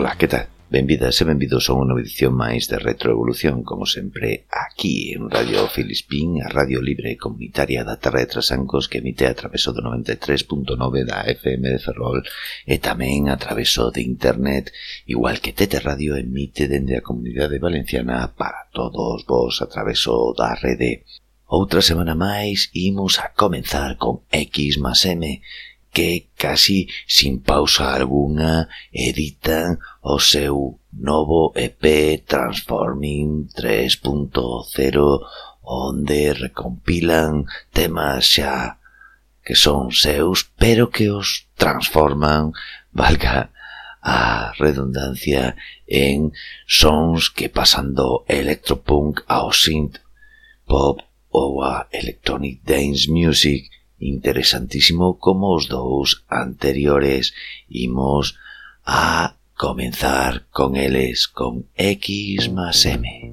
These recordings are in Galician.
Ola, que tal? Benvidas e benvidos a unha edición máis de Retroevolución, como sempre, aquí en Radio Filispín, a radio libre e comunitaria da Terra de Trasancos que emite a traveso do 93.9 da FM de Ferrol e tamén a traveso de Internet, igual que Tete Radio emite dende a Comunidade Valenciana para todos vos a traveso da rede. Outra semana máis imos a comenzar con X más M, que casi sin pausa alguna editan o seu novo EP Transforming 3.0 onde recompilan temas xa que son seus pero que os transforman, valga a redundancia, en sons que pasan do electropunk ao synth pop ou a electronic dance music interesantísimo como os dous anteriores. Imos a comenzar con eles con X más M.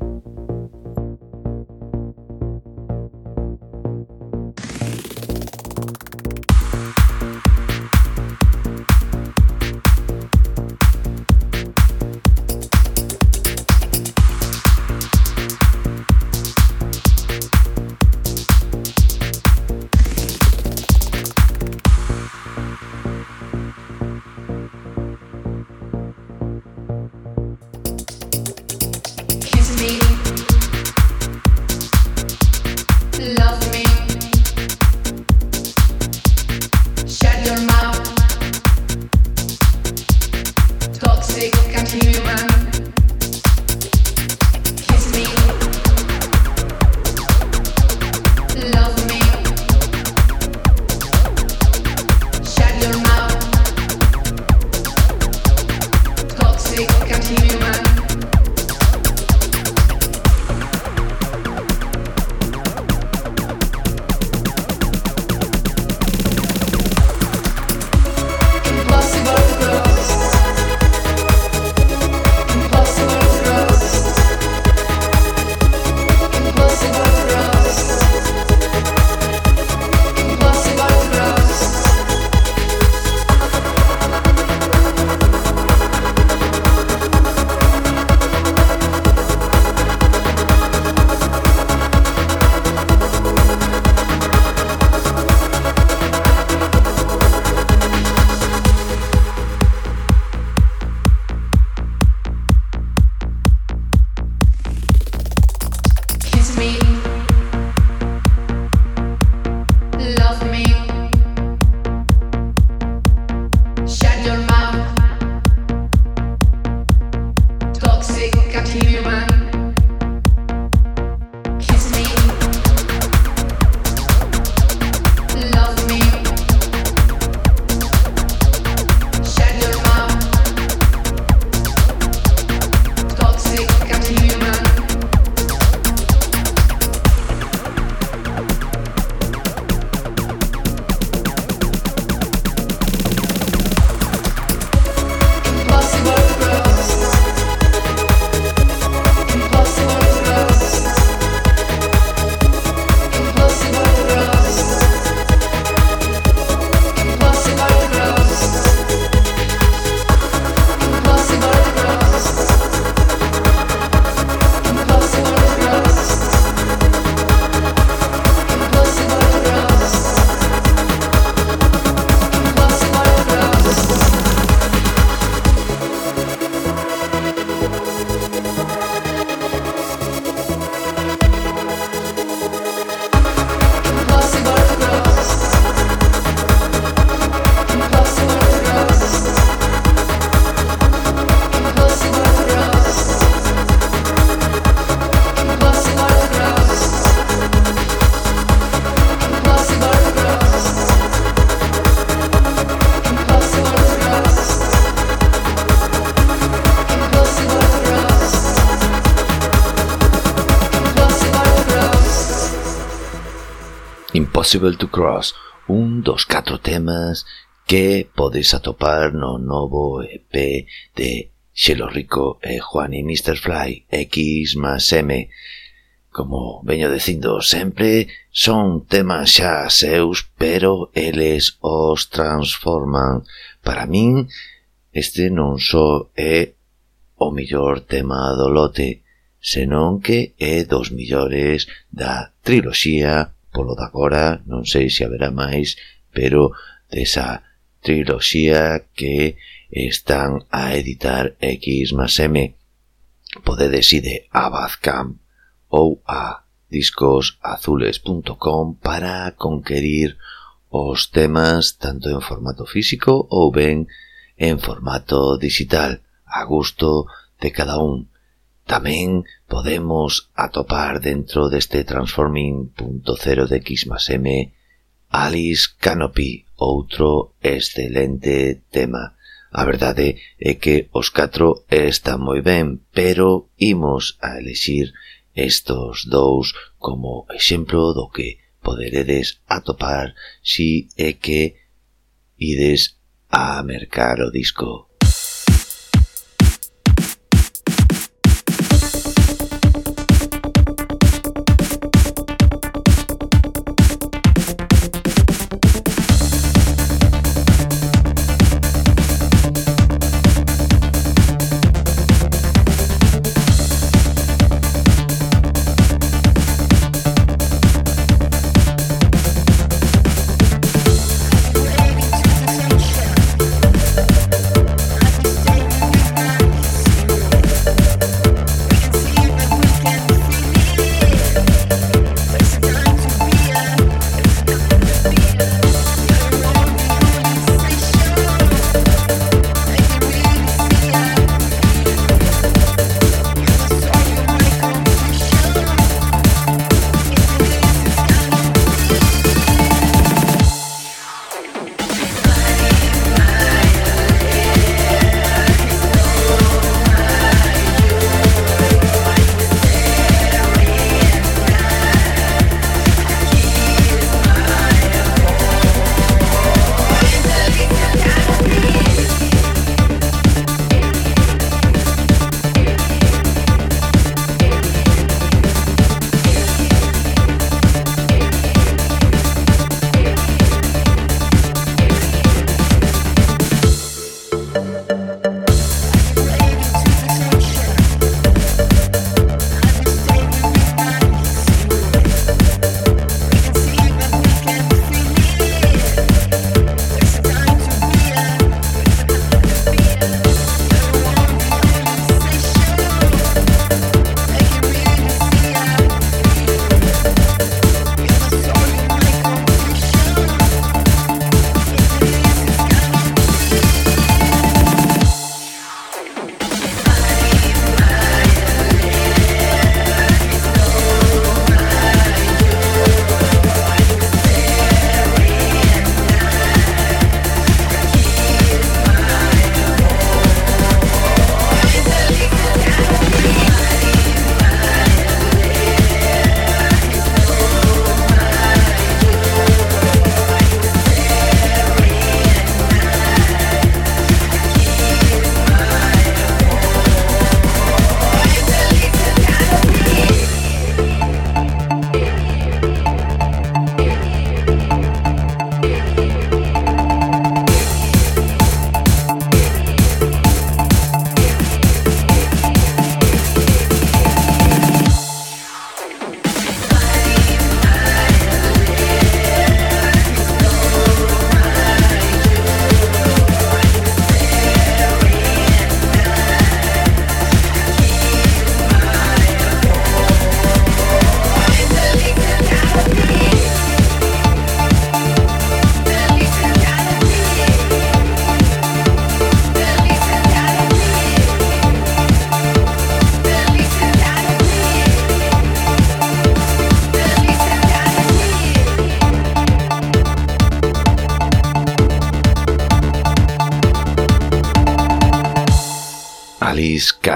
Impossible to Cross, un dos catro temas que podes atopar no novo EP de Xelo Rico e Juan e Mr. Fly X más M. Como veño dicindo sempre, son temas xa seus, pero eles os transforman. Para min, este non só é o mellor tema do lote, senón que é dos millores da triloxía Polo de agora, non sei se haberá máis, pero desa triloxía que están a editar X más M, podedes ir a Bazcamp ou a discosazules.com para conquerir os temas tanto en formato físico ou ben en formato digital, a gusto de cada un. Tamén podemos atopar dentro deste Transforming.0 de Xmasm Alice Canopy, outro excelente tema. A verdade é que os catro están moi ben, pero imos a elixir estos dous como exemplo do que poderedes atopar si é que ides a mercar o disco.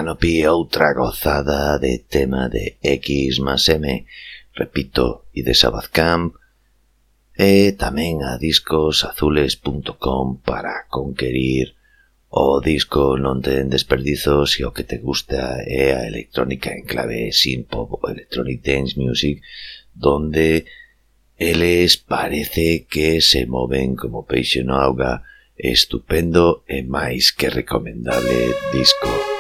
Canopy outra gozada de tema de X más M, repito, e de Sabazcamp, e tamén a discosazules.com para conquerir o disco non ten desperdizos e o que te gusta é a electrónica en clave synth-pop o electronic dance music donde eles parece que se moven como peixe no auga estupendo e máis que recomendable disco.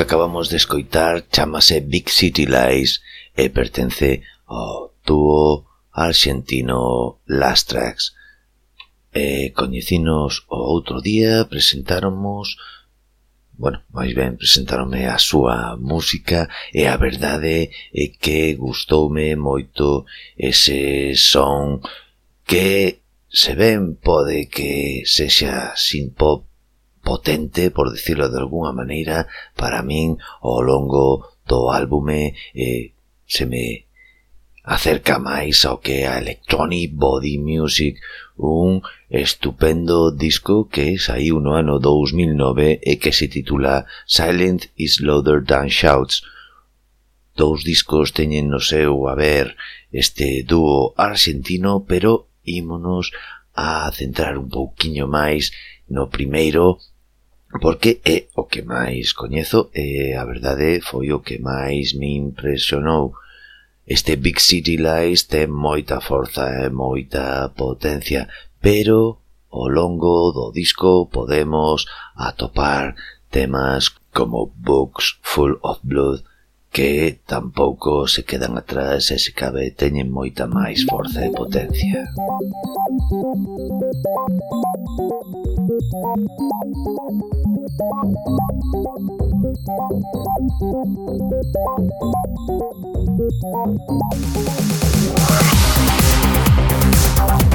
que acabamos de escoitar chamase Big City Lies e pertence ao dúo argentino Last Tracks. E coñecinos o outro día, presentáronmos bueno, máis ben presentaronme a súa música e a verdade é que gustoume moito ese son que se ben pode que sexa sin pop potente, por decirlo de alguna maneira, para min ao longo do álbume eh, se me acerca máis ao que a Electronic Body Music, un estupendo disco que saiu no ano 2009 e que se titula Silent is Louder Than Shouts. Dous discos teñen no seu haber este dúo argentino, pero ímonos a centrar un pouquiño máis no primeiro porque é o que máis coñezo e a verdade foi o que máis me impresionou. Este Big City Lies ten moita forza e moita potencia, pero ao longo do disco podemos atopar temas como Books Full of Blood que tampouco se quedan atrás e se cabe teñen moita máis forza e potencia. Thank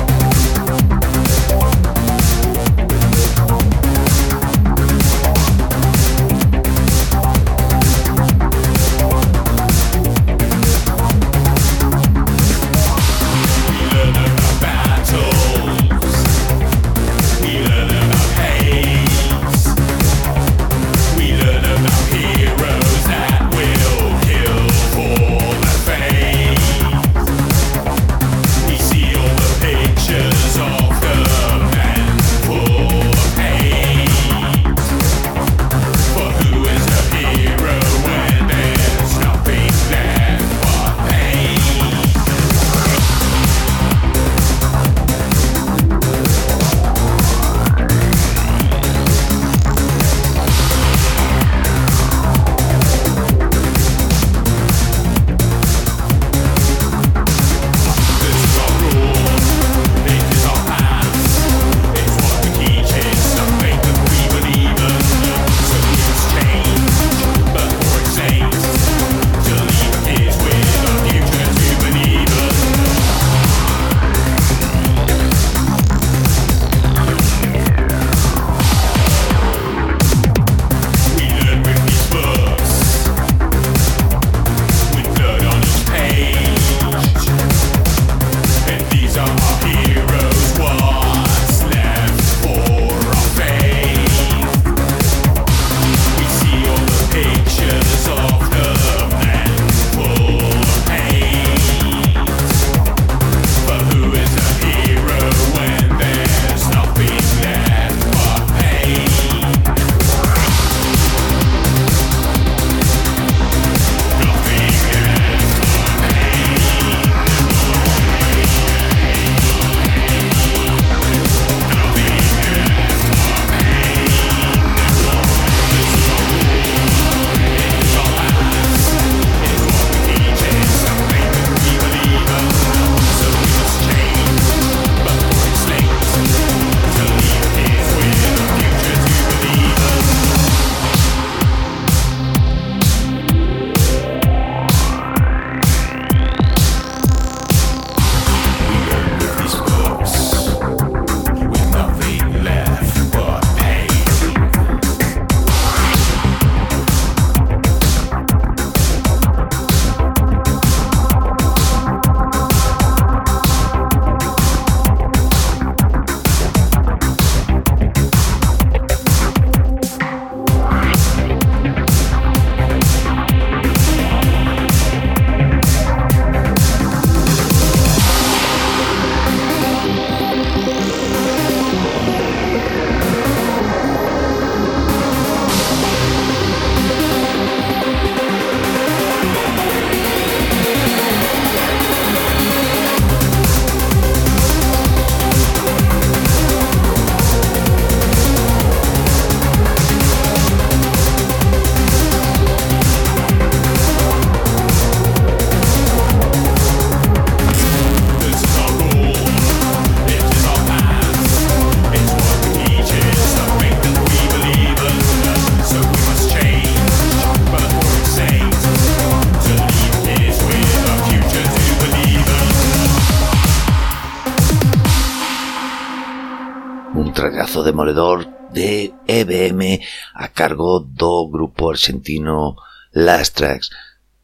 demoledor de EBM a cargo do grupo argentino Last Tracks.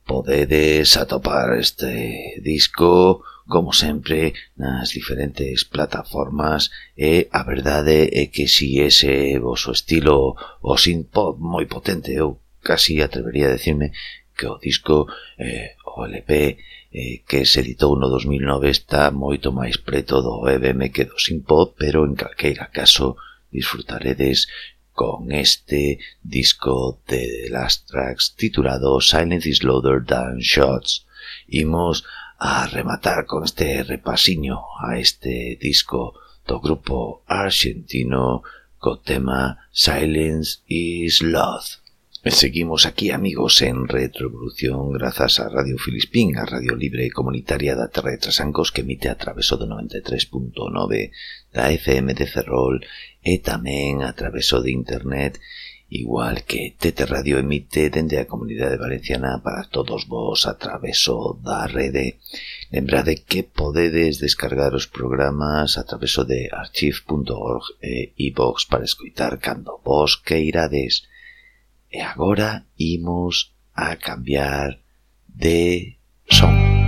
Podedes atopar este disco como sempre nas diferentes plataformas e a verdade é que si ese voso estilo o synth-pop moi potente eu casi atrevería a decirme que o disco eh, o LP eh, que se editou no 2009 está moito máis preto do EBM que do synth-pop pero en calqueira caso disfrutaredes con este disco de las tracks titulado Silence is Louder Than Shots. Imos a rematar con este repasiño a este disco do grupo argentino co tema Silence is Love. Seguimos aquí, amigos, en Retroevolución grazas a Radio Filispín, a Radio Libre Comunitaria da Terra de Trasancos que emite a traveso do 93.9 da FM de Ferrol e tamén a traveso de Internet igual que Tete Radio emite dende a Comunidade Valenciana para todos vos a traveso da rede. Lembrade que podedes descargar os programas a traveso de archive.org e iVox e para escoitar cando vos queirades. E agora imos a cambiar de son.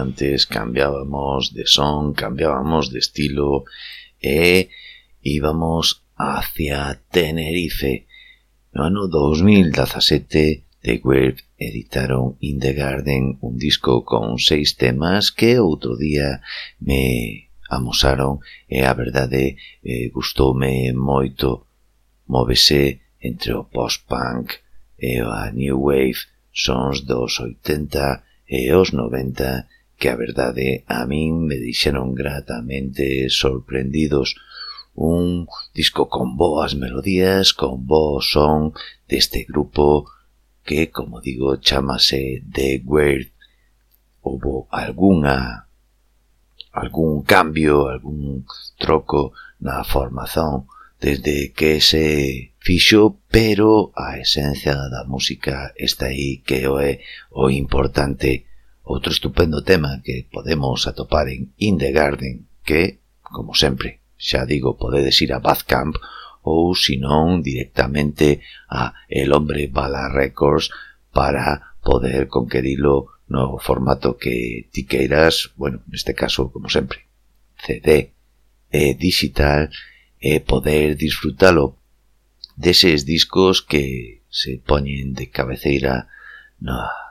antes, cambiábamos de son, cambiábamos de estilo e íbamos hacia Tenerife. No ano 2017, The Web editaron In The Garden un disco con seis temas que outro día me amosaron e a verdade eh, gustoume moito. Móvese entre o post-punk e a new wave sons dos 80 e os 90 que a verdade a min me dixeron gratamente sorprendidos un disco con boas melodías, con bo son deste grupo que, como digo, chamase The Weird. Houve algunha algún cambio, algún troco na formación desde que se fixo, pero a esencia da música está aí que é o importante Outro estupendo tema que podemos atopar en In the Garden, que, como sempre, xa digo, podedes ir a Bathcamp ou, senón, directamente a El Hombre Bala Records para poder conquerilo no formato que ti queiras, bueno, neste caso, como sempre, CD e digital e poder disfrutalo deses discos que se poñen de cabeceira na no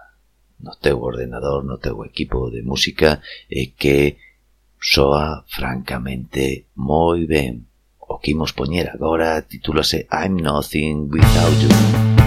no teu ordenador, no teu equipo de música e que soa francamente moi ben. O que imos poñer agora titúlase I'm Nothing Without You.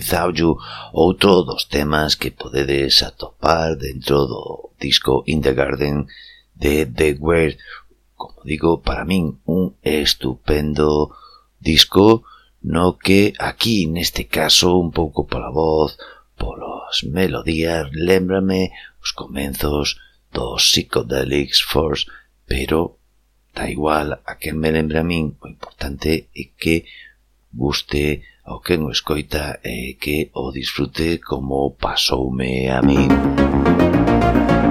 Without You, outro dos temas que podedes atopar dentro do disco In the Garden de The Weird. Como digo, para min un estupendo disco no que aquí, neste caso, un pouco pola voz, polas melodías, lembrame os comenzos dos Psychedelics Force, pero da igual a quen me lembra a min, o importante é que guste ao quen o escoita e que o disfrute como pasoume a min. Música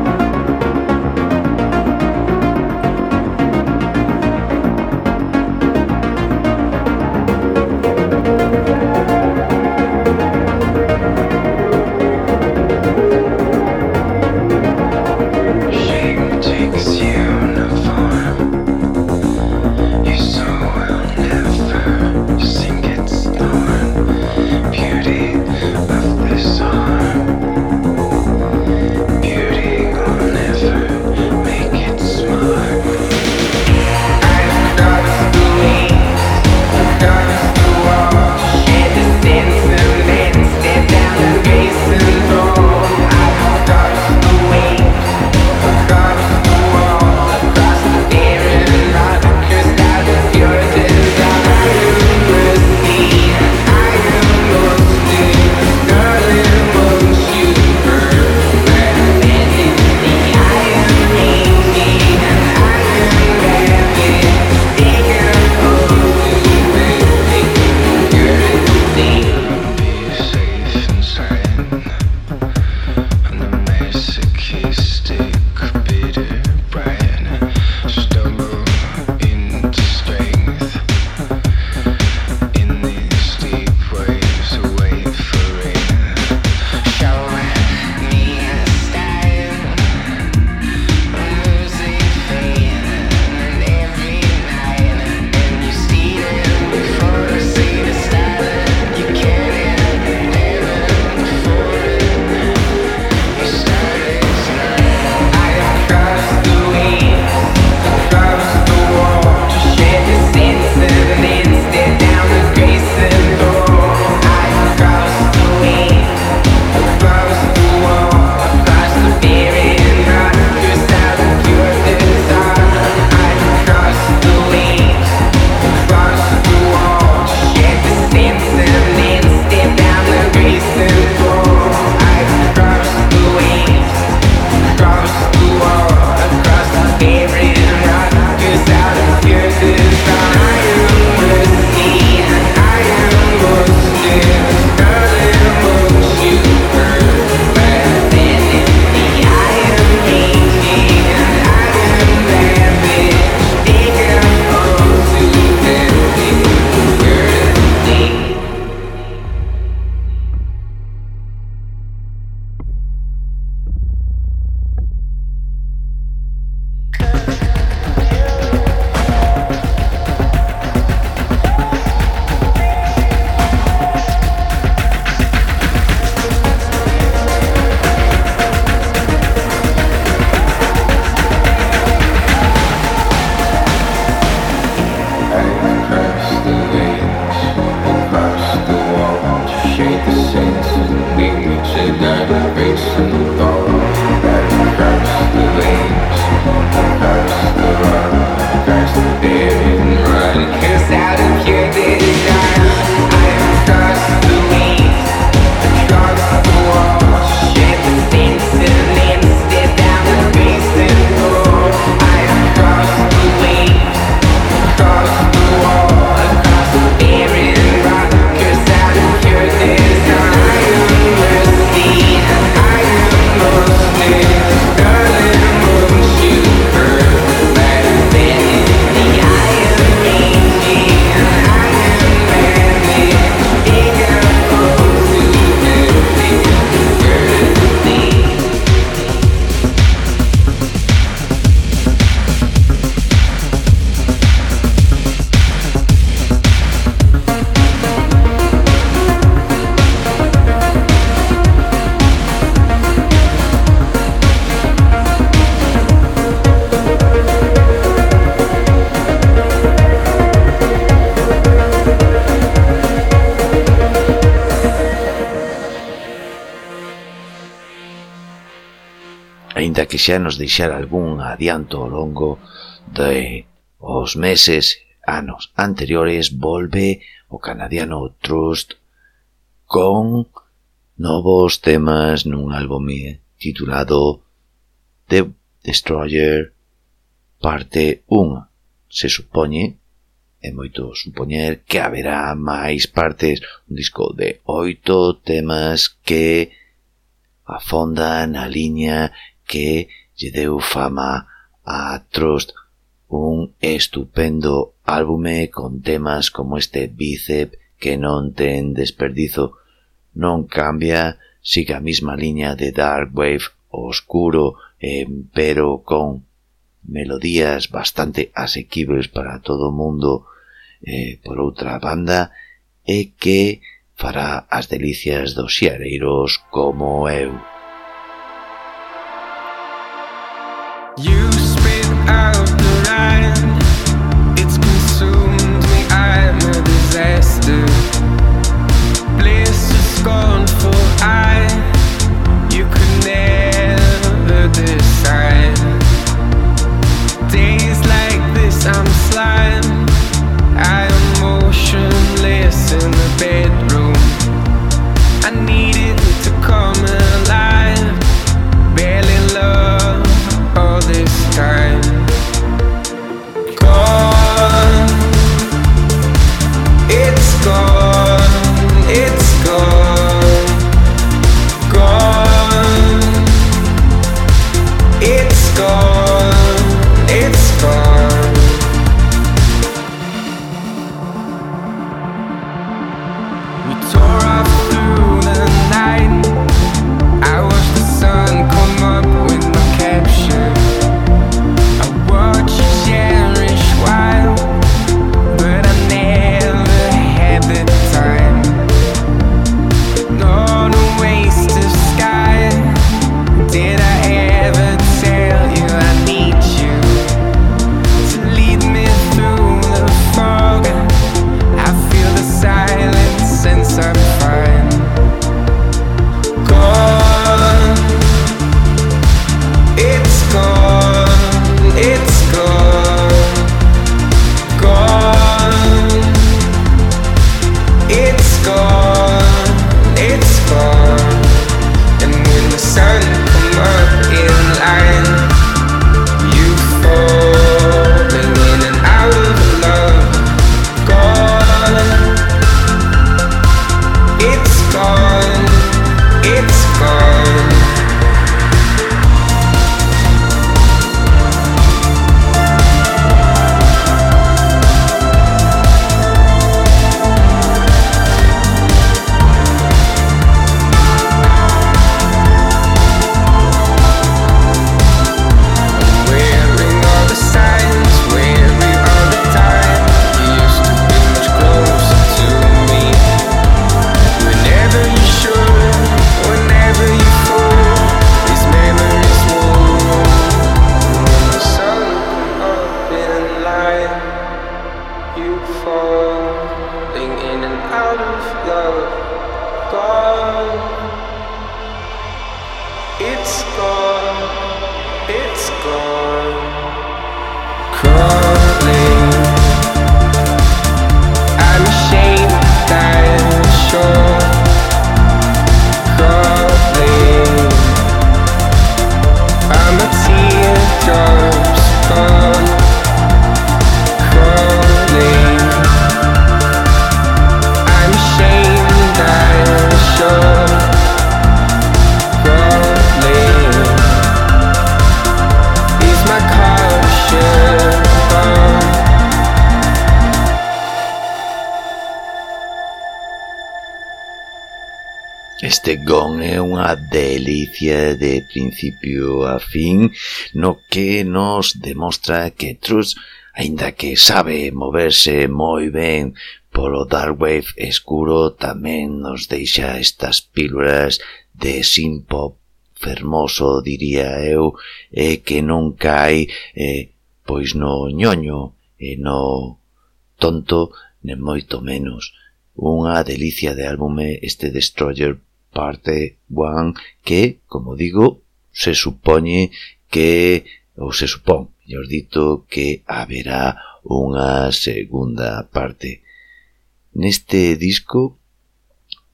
aínda que xa nos deixara algún adianto ao longo de os meses anos anteriores, volve o canadiano Trust con novos temas nun álbum titulado The Destroyer parte 1. Se supoñe, é moito supoñer que haberá máis partes, un disco de oito temas que afonda na liña que lle deu fama a Trust, un estupendo álbume con temas como este Bicep que non ten desperdizo, non cambia, siga a mesma liña de Dark Wave oscuro, eh, pero con melodías bastante asequibles para todo o mundo, eh, por outra banda, e que fará as delicias dos xareiros como eu. You spit out experiencia de principio a fin no que nos demostra que Truss, aínda que sabe moverse moi ben polo dark wave escuro, tamén nos deixa estas pílulas de simpop fermoso, diría eu, e que non cae eh, pois no ñoño e no tonto, nem moito menos. Unha delicia de álbume este Destroyer parte 1 que, como digo, se supoñe que, ou se supón, mellor dito, que haberá unha segunda parte. Neste disco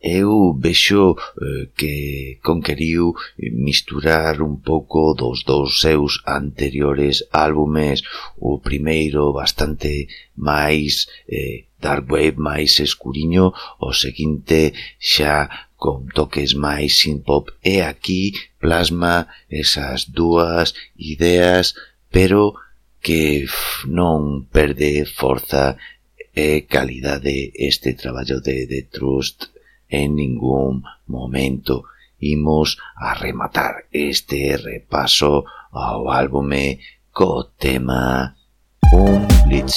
eu vexo eh, que conqueriu misturar un pouco dos dous seus anteriores álbumes, o primeiro bastante máis eh, dark wave máis escuriño, o seguinte xa con toques máis synth-pop e aquí plasma esas dúas ideas pero que non perde forza e calidade este traballo de The Trust en ningún momento. Imos a rematar este repaso ao álbume co tema Un Blitz.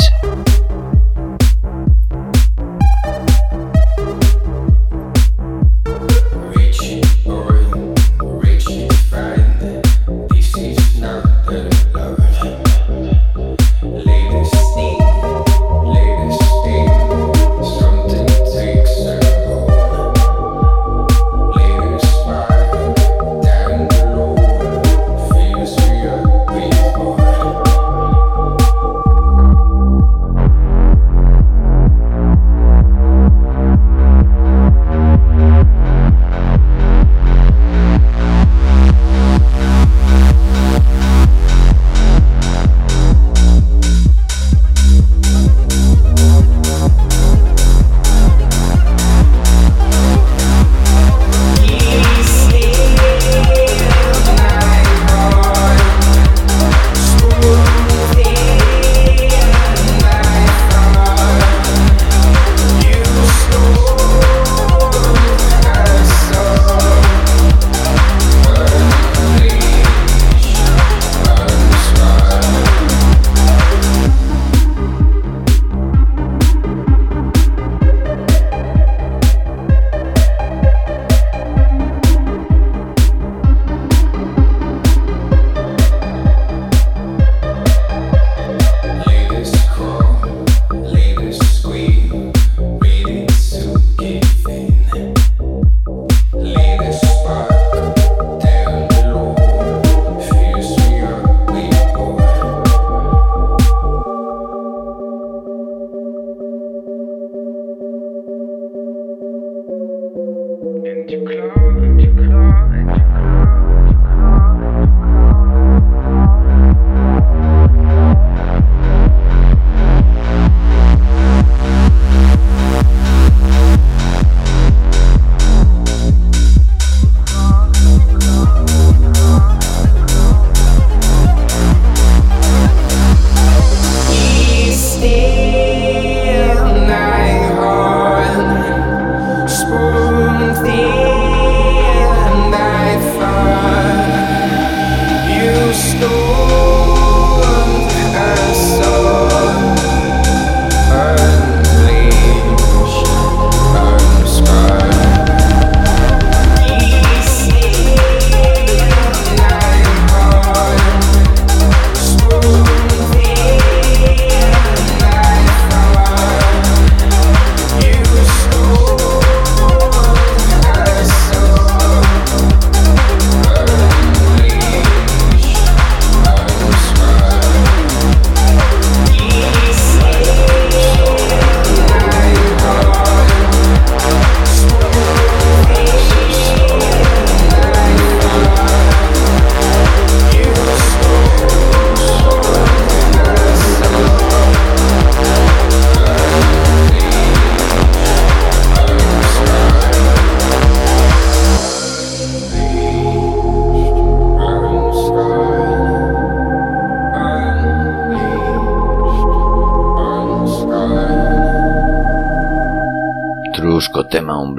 Chama un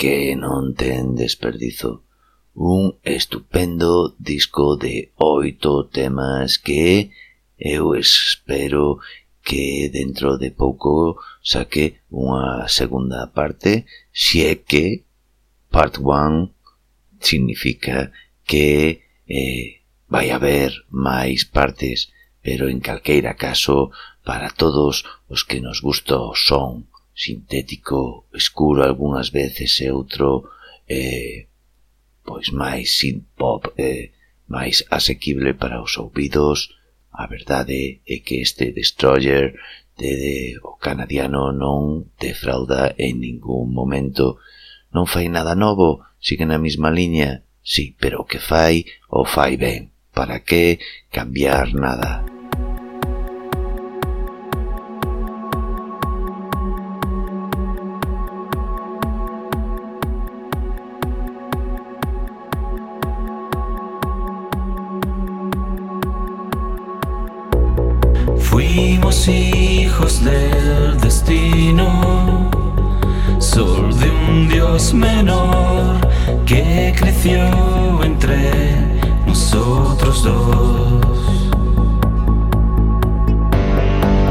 que non ten desperdizo. Un estupendo disco de oito temas que eu espero que dentro de pouco saque unha segunda parte, si é que part one significa que eh, vai haber máis partes, pero en calqueira caso, para todos os que nos gusta o son, sintético escuro algunhas veces e outro eh, pois máis sin pop eh, máis asequible para os ouvidos. A verdade é que este Destroyer de, de o canadiano non defrauda en ningún momento. Non fai nada novo sigue na mesma liña. Sí, pero o que fai o fai ben. Para que cambiar nada? Fuimos hijos del destino, sol de un Dios menor que creció entre nosotros dos.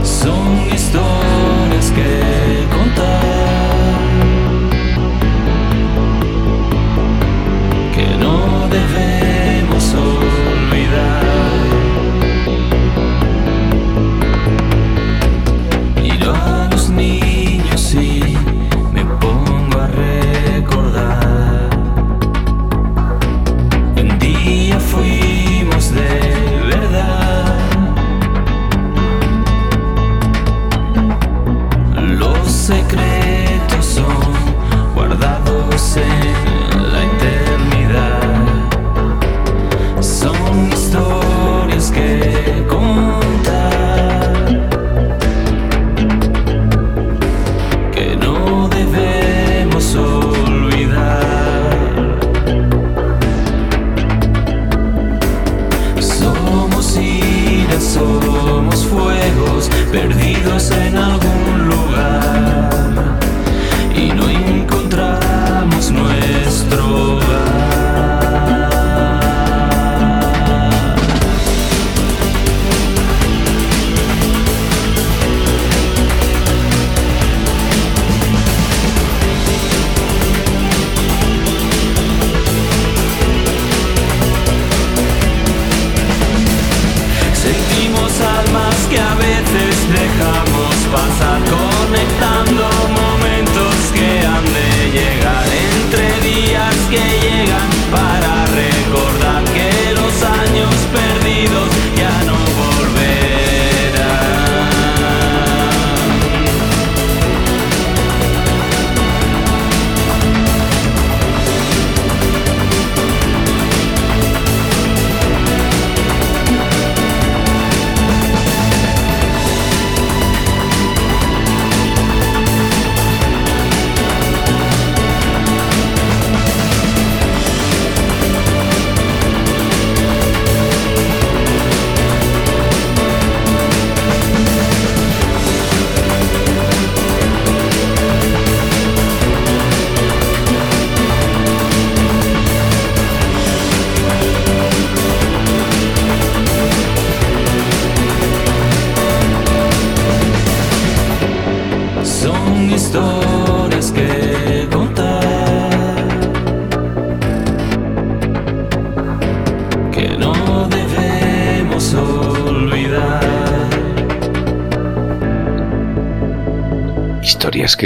Son historias que contar, que no debemos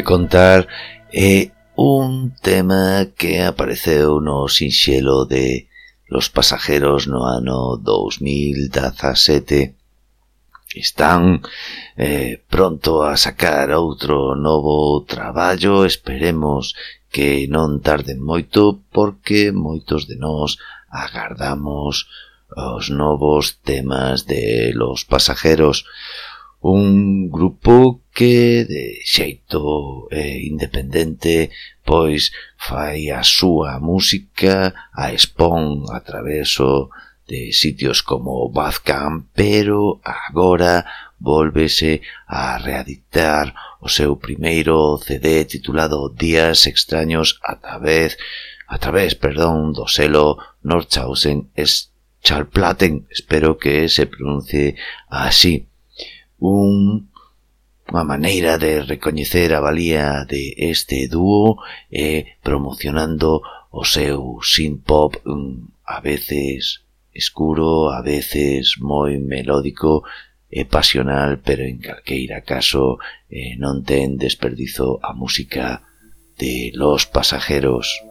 contar é un tema que apareceu no sinxelo de Los pasajeros no ano 2017 están eh, pronto a sacar outro novo traballo, esperemos que non tarden moito porque moitos de nós agardamos os novos temas de los pasajeros, un grupo que de xeito eh, independente pois fai a súa música, a expón a traveso de sitios como Bazcam, pero agora volvese a reeditar o seu primeiro CD titulado Días extraños a través a través, perdón, do selo Nordhausen Schallplatten, espero que se pronuncie así. Un unha maneira de recoñecer a valía de este dúo e promocionando o seu synth-pop mm, a veces escuro, a veces moi melódico e pasional, pero en calqueira caso eh, non ten desperdizo a música de Los Pasajeros.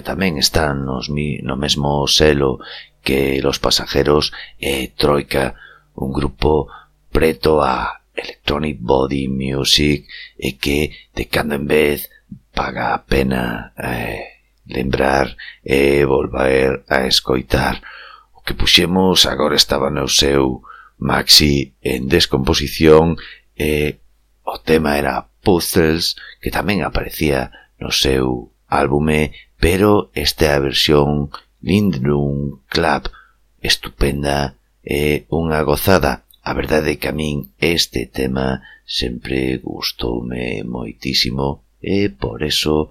que tamén están nos, no mesmo selo que Los Pasajeros e Troika, un grupo preto a Electronic Body Music e que de cando en vez paga a pena eh, lembrar e volver a escoitar. O que puxemos agora estaba no seu maxi en descomposición e o tema era Puzzles que tamén aparecía no seu álbume, pero esta é a versión Lindrum Club, estupenda e unha gozada. A verdade é que a min este tema sempre gustoume moitísimo e por eso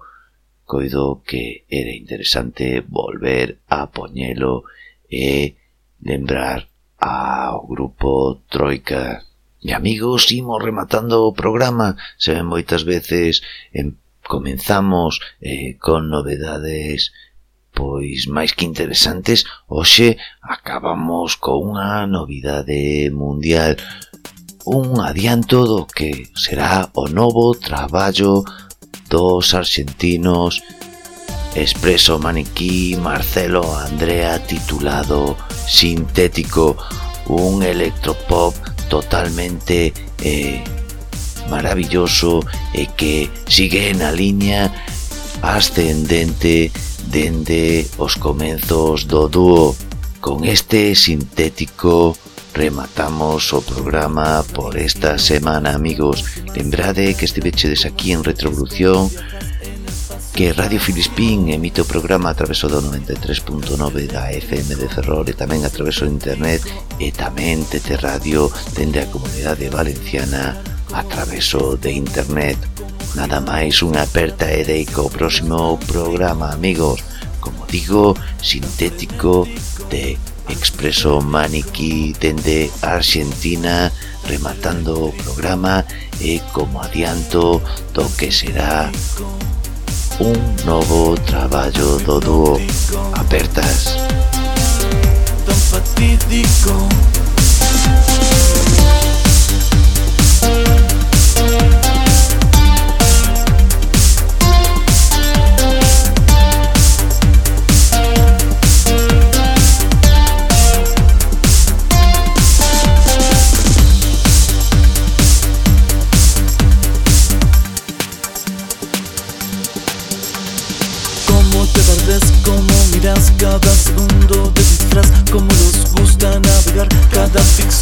coido que era interesante volver a poñelo e lembrar ao grupo Troika. E amigos, imos rematando o programa. Se ven moitas veces en Comenzamos eh, con novedades pois máis que interesantes, hoxe acabamos con unha novidade mundial, un adianto do que será o novo traballo dos argentinos Expreso Maniquí Marcelo Andrea titulado Sintético, un electropop totalmente eh, maravilloso e que sigue na liña ascendente dende os comenzos do dúo. Con este sintético rematamos o programa por esta semana, amigos. Lembrade que estivechedes aquí en Retrovolución que Radio Filispín emite o programa a través do 93.9 da FM de Ferrol e tamén a través do internet e tamén Tete Radio dende a Comunidade Valenciana atravesou de internet. Nada máis unha aperta e deico o próximo programa, amigos. Como digo, sintético de Expreso Maniquí dende Argentina rematando o programa e como adianto do que será un novo traballo do dúo Apertas Tan fatídico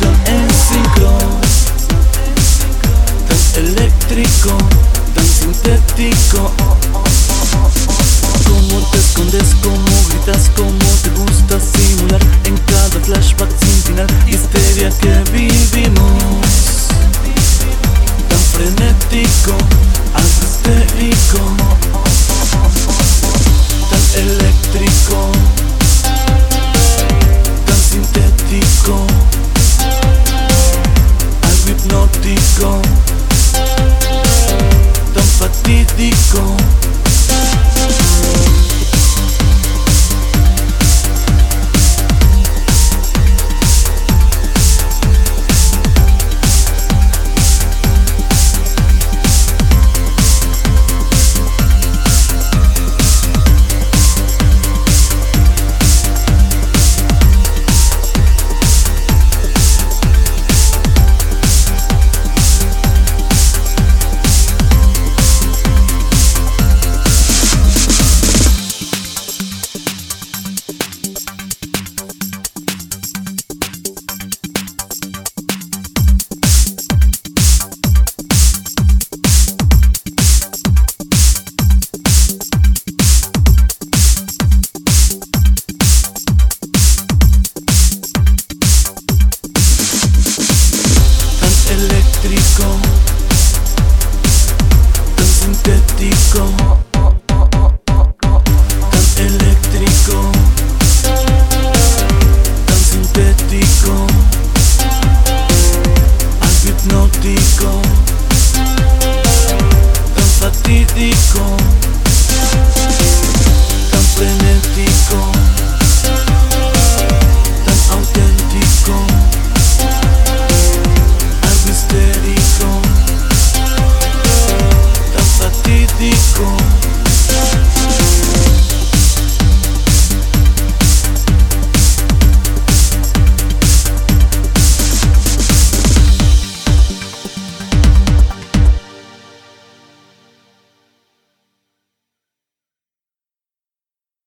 en sincron Tan eléctrico, tan sintético. Como te escondes, como gritas, como te gusta simular En cada flashback sin final, histeria que vivimos. Tan frenético, go